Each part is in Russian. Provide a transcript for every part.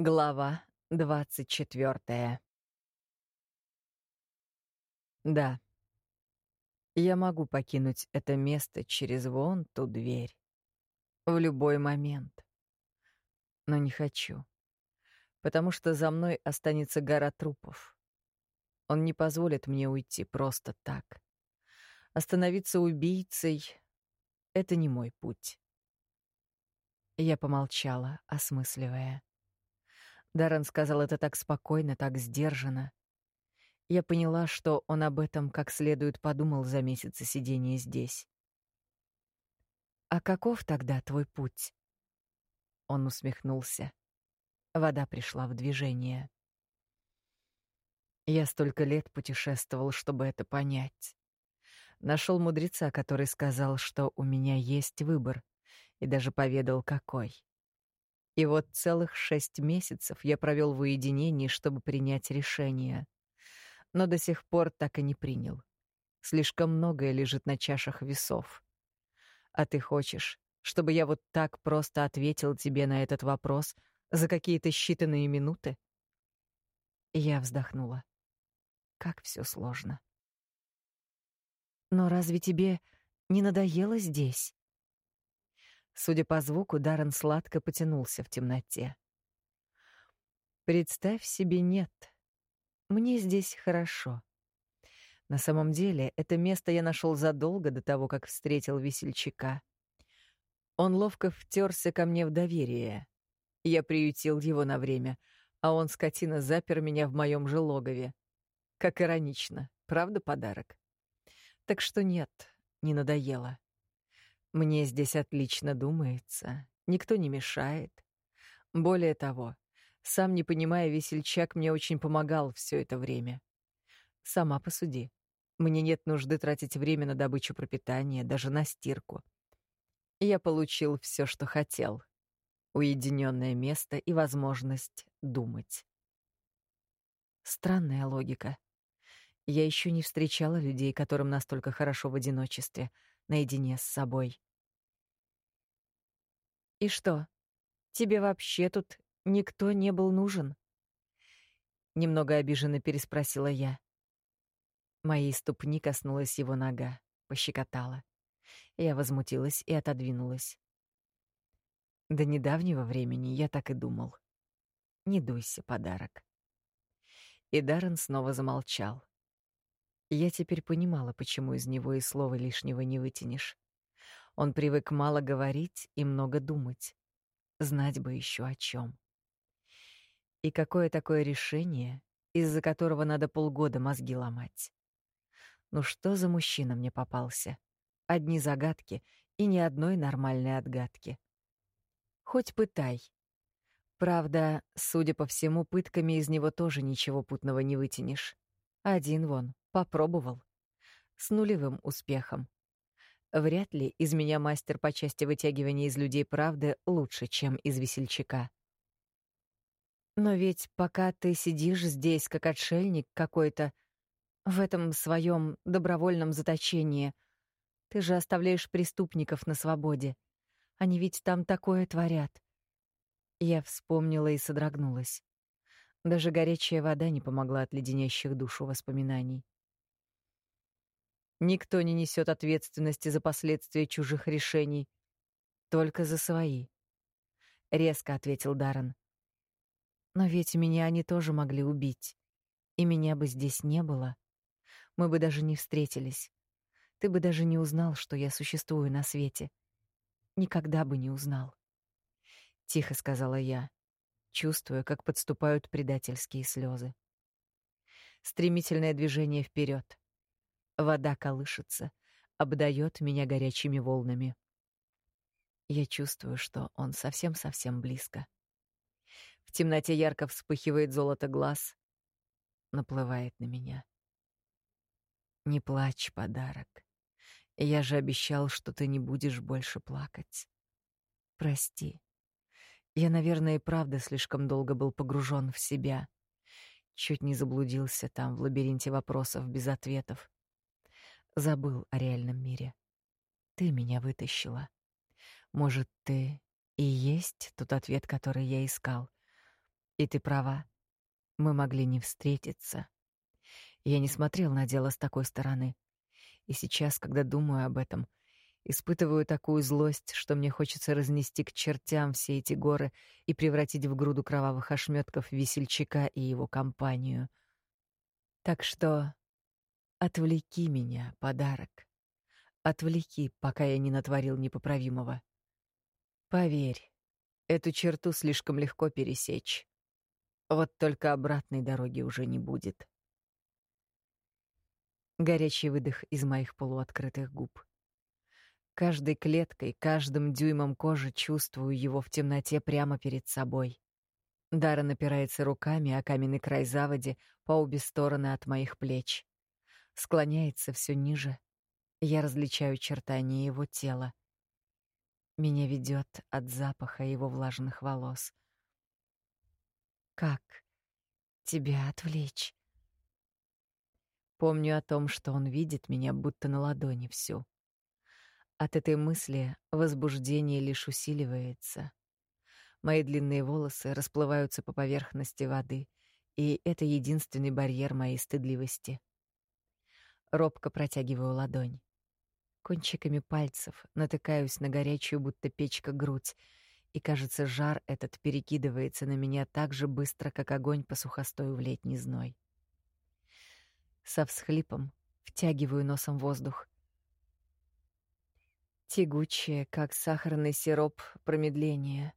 Глава двадцать четвертая. Да. Я могу покинуть это место через вон ту дверь. В любой момент. Но не хочу. Потому что за мной останется гора трупов. Он не позволит мне уйти просто так. Остановиться убийцей — это не мой путь. Я помолчала, осмысливая. Даррен сказал это так спокойно, так сдержанно. Я поняла, что он об этом как следует подумал за месяцы сидения здесь. «А каков тогда твой путь?» Он усмехнулся. Вода пришла в движение. Я столько лет путешествовал, чтобы это понять. Нашел мудреца, который сказал, что у меня есть выбор, и даже поведал, какой. И вот целых шесть месяцев я провел в уединении, чтобы принять решение — но до сих пор так и не принял. Слишком многое лежит на чашах весов. А ты хочешь, чтобы я вот так просто ответил тебе на этот вопрос за какие-то считанные минуты? Я вздохнула. Как все сложно. Но разве тебе не надоело здесь? Судя по звуку, Даррен сладко потянулся в темноте. Представь себе, нет. Мне здесь хорошо. На самом деле, это место я нашел задолго до того, как встретил весельчака. Он ловко втерся ко мне в доверие. Я приютил его на время, а он, скотина, запер меня в моем же логове. Как иронично, правда подарок? Так что нет, не надоело. Мне здесь отлично думается, никто не мешает. Более того, сам не понимая, весельчак мне очень помогал все это время. Сама посуди. Мне нет нужды тратить время на добычу пропитания, даже на стирку. Я получил все, что хотел. Уединенное место и возможность думать. Странная логика. Я еще не встречала людей, которым настолько хорошо в одиночестве, наедине с собой. И что? Тебе вообще тут никто не был нужен? Немного обиженно переспросила я. Моей ступни коснулась его нога, пощекотала. Я возмутилась и отодвинулась. До недавнего времени я так и думал. Не дуйся, подарок. И Даррен снова замолчал. Я теперь понимала, почему из него и слова лишнего не вытянешь. Он привык мало говорить и много думать. Знать бы еще о чем. И какое такое решение, из-за которого надо полгода мозги ломать? Ну что за мужчина мне попался? Одни загадки и ни одной нормальной отгадки. Хоть пытай. Правда, судя по всему, пытками из него тоже ничего путного не вытянешь. Один вон, попробовал. С нулевым успехом. Вряд ли из меня мастер по части вытягивания из людей правды лучше, чем из весельчака. Но ведь пока ты сидишь здесь как отшельник какой-то, в этом своем добровольном заточении, ты же оставляешь преступников на свободе. Они ведь там такое творят. Я вспомнила и содрогнулась. Даже горячая вода не помогла от леденящих душу воспоминаний. Никто не несет ответственности за последствия чужих решений, только за свои. Резко ответил Даррен. Но ведь меня они тоже могли убить. И меня бы здесь не было. Мы бы даже не встретились. Ты бы даже не узнал, что я существую на свете. Никогда бы не узнал. Тихо сказала я, чувствуя, как подступают предательские слезы. Стремительное движение вперед. Вода колышется, обдает меня горячими волнами. Я чувствую, что он совсем-совсем близко. В темноте ярко вспыхивает золото глаз, наплывает на меня. Не плачь, подарок. Я же обещал, что ты не будешь больше плакать. Прости. Я, наверное, и правда слишком долго был погружен в себя. Чуть не заблудился там, в лабиринте вопросов без ответов. Забыл о реальном мире. Ты меня вытащила. Может, ты и есть тот ответ, который я искал. И ты права. Мы могли не встретиться. Я не смотрел на дело с такой стороны. И сейчас, когда думаю об этом, испытываю такую злость, что мне хочется разнести к чертям все эти горы и превратить в груду кровавых ошметков весельчака и его компанию. Так что отвлеки меня, подарок. Отвлеки, пока я не натворил непоправимого. Поверь, эту черту слишком легко пересечь. Вот только обратной дороги уже не будет. Горячий выдох из моих полуоткрытых губ. Каждой клеткой, каждым дюймом кожи чувствую его в темноте прямо перед собой. Дара напирается руками о каменный край заводи по обе стороны от моих плеч. Склоняется все ниже. Я различаю чертания его тела. Меня ведет от запаха его влажных волос. Как тебя отвлечь? Помню о том, что он видит меня будто на ладони всю. От этой мысли возбуждение лишь усиливается. Мои длинные волосы расплываются по поверхности воды, и это единственный барьер моей стыдливости. Робко протягиваю ладонь. Кончиками пальцев натыкаюсь на горячую, будто печка, грудь, и, кажется, жар этот перекидывается на меня так же быстро, как огонь по сухостою в летний зной. Со всхлипом втягиваю носом воздух. Тягучее, как сахарный сироп, промедление.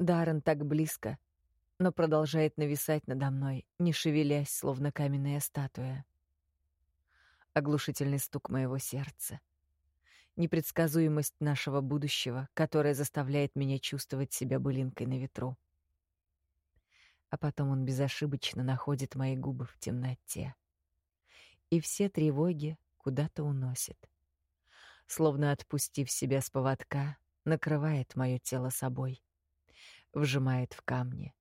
Даррен так близко, но продолжает нависать надо мной, не шевелясь, словно каменная статуя оглушительный стук моего сердца, непредсказуемость нашего будущего, которая заставляет меня чувствовать себя былинкой на ветру. А потом он безошибочно находит мои губы в темноте. И все тревоги куда-то уносит. Словно отпустив себя с поводка, накрывает моё тело собой, вжимает в камни.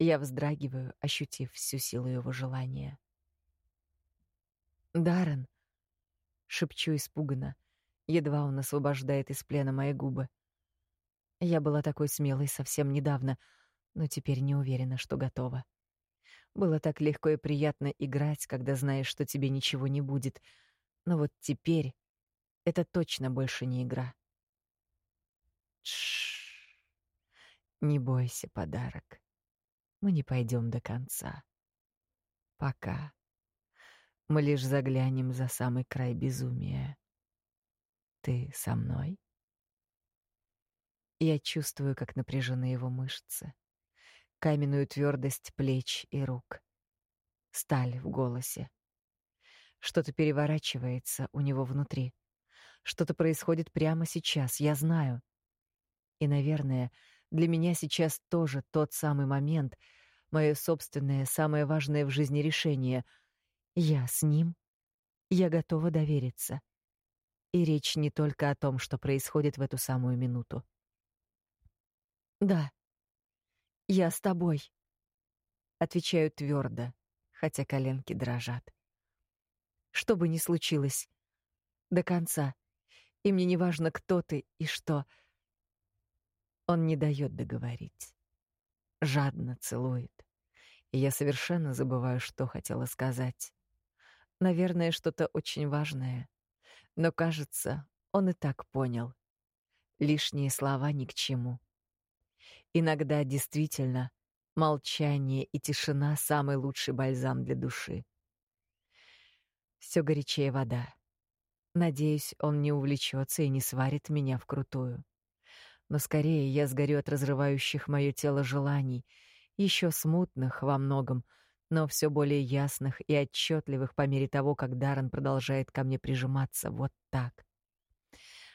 Я вздрагиваю, ощутив всю силу его желания. Даррен, шепчу испуганно, едва он освобождает из плена мои губы. Я была такой смелой совсем недавно, но теперь не уверена, что готова. Было так легко и приятно играть, когда знаешь, что тебе ничего не будет. Но вот теперь это точно больше не игра. Тш. Не бойся, подарок. Мы не пойдем до конца. Пока. Мы лишь заглянем за самый край безумия. Ты со мной? Я чувствую, как напряжены его мышцы, каменную твердость плеч и рук, сталь в голосе. Что-то переворачивается у него внутри. Что-то происходит прямо сейчас, я знаю. И, наверное, для меня сейчас тоже тот самый момент, мое собственное, самое важное в жизни решение — я с ним. Я готова довериться. И речь не только о том, что происходит в эту самую минуту. Да. Я с тобой. Отвечаю твердо, хотя коленки дрожат. Что бы ни случилось, до конца. И мне не важно, кто ты и что. Он не дает договорить. Жадно целует. И я совершенно забываю, что хотела сказать. Наверное, что-то очень важное. Но, кажется, он и так понял. Лишние слова ни к чему. Иногда действительно молчание и тишина — самый лучший бальзам для души. Все горячее вода. Надеюсь, он не увлечется и не сварит меня вкрутую. Но скорее я сгорю от разрывающих мое тело желаний, еще смутных во многом, но все более ясных и отчетливых по мере того, как Даррен продолжает ко мне прижиматься вот так.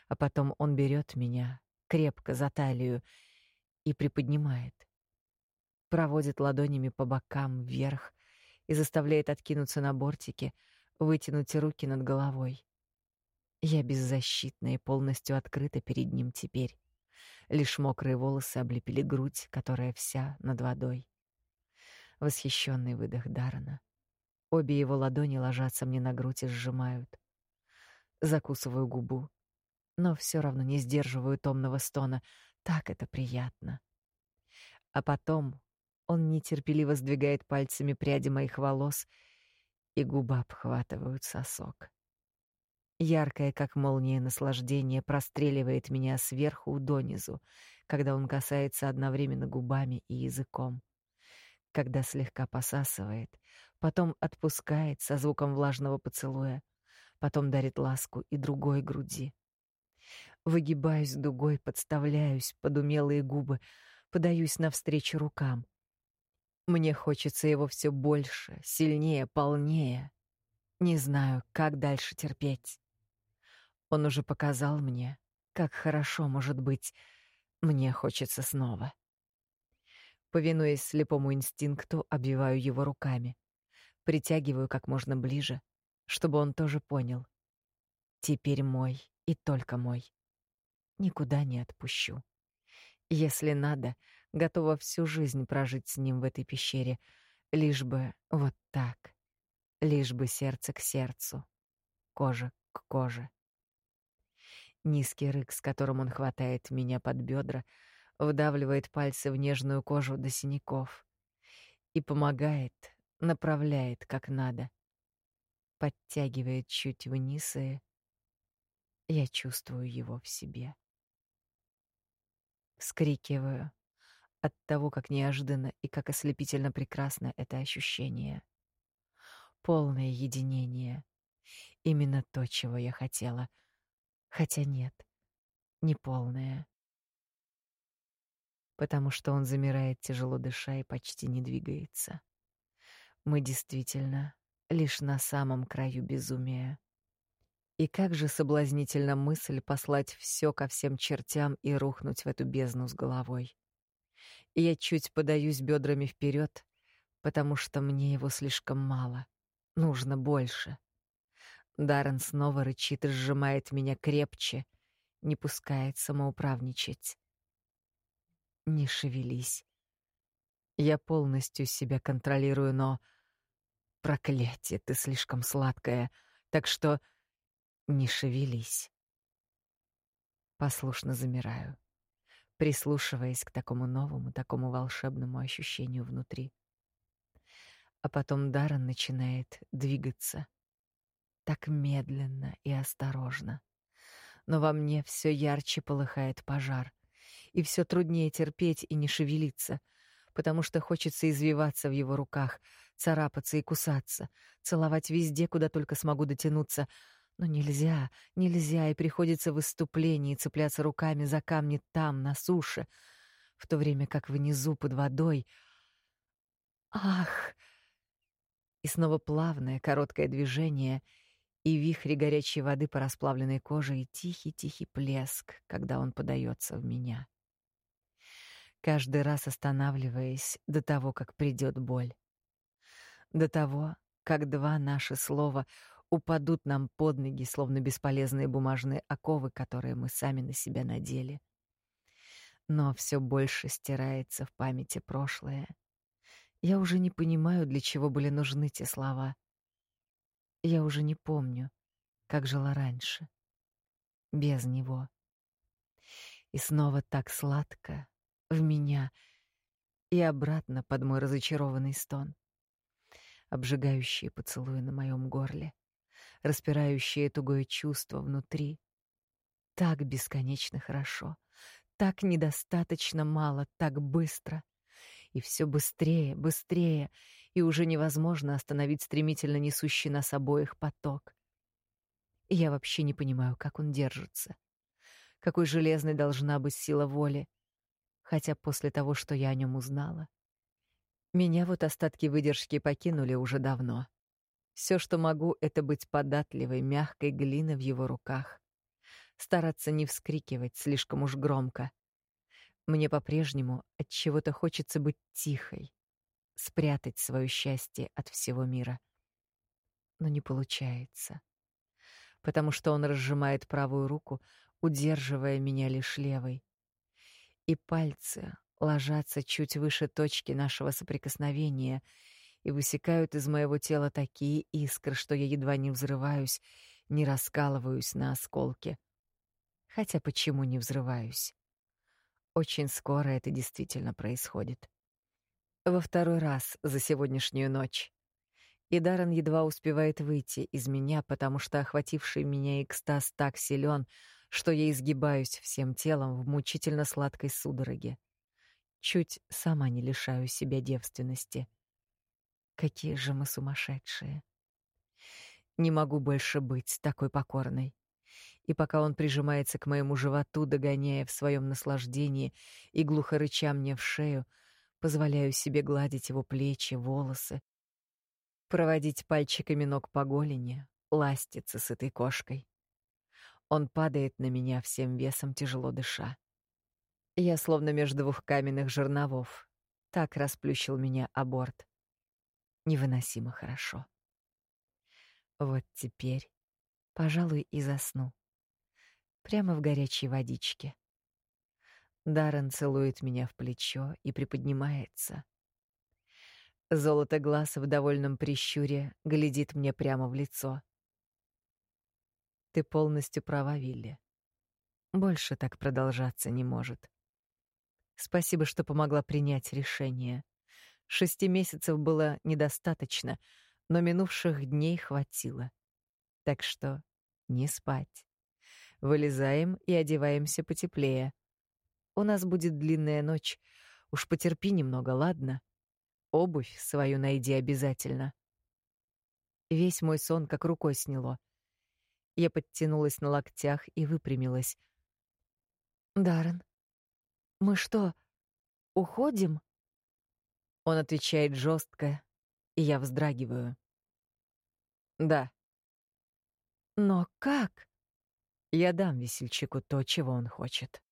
А потом он берет меня крепко за талию и приподнимает. Проводит ладонями по бокам вверх и заставляет откинуться на бортики, вытянуть руки над головой. Я беззащитна и полностью открыта перед ним теперь. Лишь мокрые волосы облепили грудь, которая вся над водой. Восхищенный выдох Дарана. Обе его ладони ложатся мне на грудь и сжимают. Закусываю губу, но все равно не сдерживаю томного стона. Так это приятно. А потом Он нетерпеливо сдвигает пальцами пряди моих волос, и губы обхватывают сосок. Яркое, как молния, наслаждение простреливает меня сверху донизу, когда он касается одновременно губами и языком. Когда слегка посасывает, потом отпускает со звуком влажного поцелуя, потом дарит ласку и другой груди. Выгибаюсь дугой, подставляюсь под умелые губы, подаюсь навстречу рукам. Мне хочется его все больше, сильнее, полнее. Не знаю, как дальше терпеть. Он уже показал мне, как хорошо может быть. Мне хочется снова. Повинуясь слепому инстинкту, обвиваю его руками. Притягиваю как можно ближе, чтобы он тоже понял. Теперь мой и только мой. Никуда не отпущу. Если надо, готова всю жизнь прожить с ним в этой пещере, лишь бы вот так, лишь бы сердце к сердцу, кожа к коже. Низкий рык, с которым он хватает меня под бедра, вдавливает пальцы в нежную кожу до синяков и помогает, направляет как надо, подтягивает чуть вниз, и я чувствую его в себе. Вскрикиваю от того, как неожиданно и как ослепительно прекрасно это ощущение. Полное единение. Именно то, чего я хотела — Хотя нет, не полная. Потому что он замирает, тяжело дыша и почти не двигается. Мы действительно лишь на самом краю безумия. И как же соблазнительна мысль послать все ко всем чертям и рухнуть в эту бездну с головой. И я чуть подаюсь бедрами вперед, потому что мне его слишком мало. Нужно больше. Даррен снова рычит и сжимает меня крепче, не пускает самоуправничать. Не шевелись. Я полностью себя контролирую, но... Проклятие, ты слишком сладкая, так что не шевелись. Послушно замираю, прислушиваясь к такому новому, такому волшебному ощущению внутри. А потом Даррен начинает двигаться — так медленно и осторожно. Но во мне все ярче полыхает пожар, и все труднее терпеть и не шевелиться, потому что хочется извиваться в его руках, царапаться и кусаться, целовать везде, куда только смогу дотянуться, но нельзя, нельзя, и приходится в выступлении цепляться руками за камни там, на суше, в то время как внизу, под водой... Ах! И снова плавное, короткое движение — и вихри горячей воды по расплавленной коже, и тихий-тихий плеск, когда он подается в меня. Каждый раз останавливаясь до того, как придет боль. До того, как два наши слова упадут нам под ноги, словно бесполезные бумажные оковы, которые мы сами на себя надели. Но все больше стирается в памяти прошлое. Я уже не понимаю, для чего были нужны те слова. Я уже не помню, как жила раньше. Без него. И снова так сладко в меня и обратно под мой разочарованный стон. Обжигающие поцелуи на моем горле, распирающие тугое чувство внутри. Так бесконечно хорошо, так недостаточно мало, так быстро. И все быстрее, быстрее, и уже невозможно остановить стремительно несущий нас обоих поток. Я вообще не понимаю, как он держится. Какой железной должна быть сила воли, хотя после того, что я о нем узнала. Меня вот остатки выдержки покинули уже давно. Все, что могу, это быть податливой, мягкой глиной в его руках. Стараться не вскрикивать слишком уж громко. Мне по-прежнему от чего-то хочется быть тихой, спрятать свое счастье от всего мира. Но не получается. Потому что он разжимает правую руку, удерживая меня лишь левой. И пальцы ложатся чуть выше точки нашего соприкосновения и высекают из моего тела такие искры, что я едва не взрываюсь, не раскалываюсь на осколки. Хотя почему не взрываюсь? Очень скоро это действительно происходит. Во второй раз за сегодняшнюю ночь. И Даррен едва успевает выйти из меня, потому что охвативший меня экстаз так силен, что я изгибаюсь всем телом в мучительно сладкой судороге. Чуть сама не лишаю себя девственности. Какие же мы сумасшедшие. Не могу больше быть такой покорной. И пока он прижимается к моему животу, догоняя в своем наслаждении и глухо рыча мне в шею, позволяю себе гладить его плечи, волосы, проводить пальчиками ног по голени, ластиться с этой кошкой. Он падает на меня всем весом, тяжело дыша. Я словно между двух каменных жерновов. Так расплющил меня аборт. Невыносимо хорошо. Вот теперь, пожалуй, и засну. Прямо в горячей водичке. Даррен целует меня в плечо и приподнимается. Золото глаз в довольном прищуре глядит мне прямо в лицо. Ты полностью права, Вилли. Больше так продолжаться не может. Спасибо, что помогла принять решение. Шести месяцев было недостаточно, но минувших дней хватило. Так что не спать. Вылезаем и одеваемся потеплее. У нас будет длинная ночь. Уж потерпи немного, ладно? Обувь свою найди обязательно. Весь мой сон как рукой сняло. Я подтянулась на локтях и выпрямилась. Даррен, мы что, уходим? Он отвечает жестко, и я вздрагиваю. Да. Но как? Я дам весельчаку то, чего он хочет.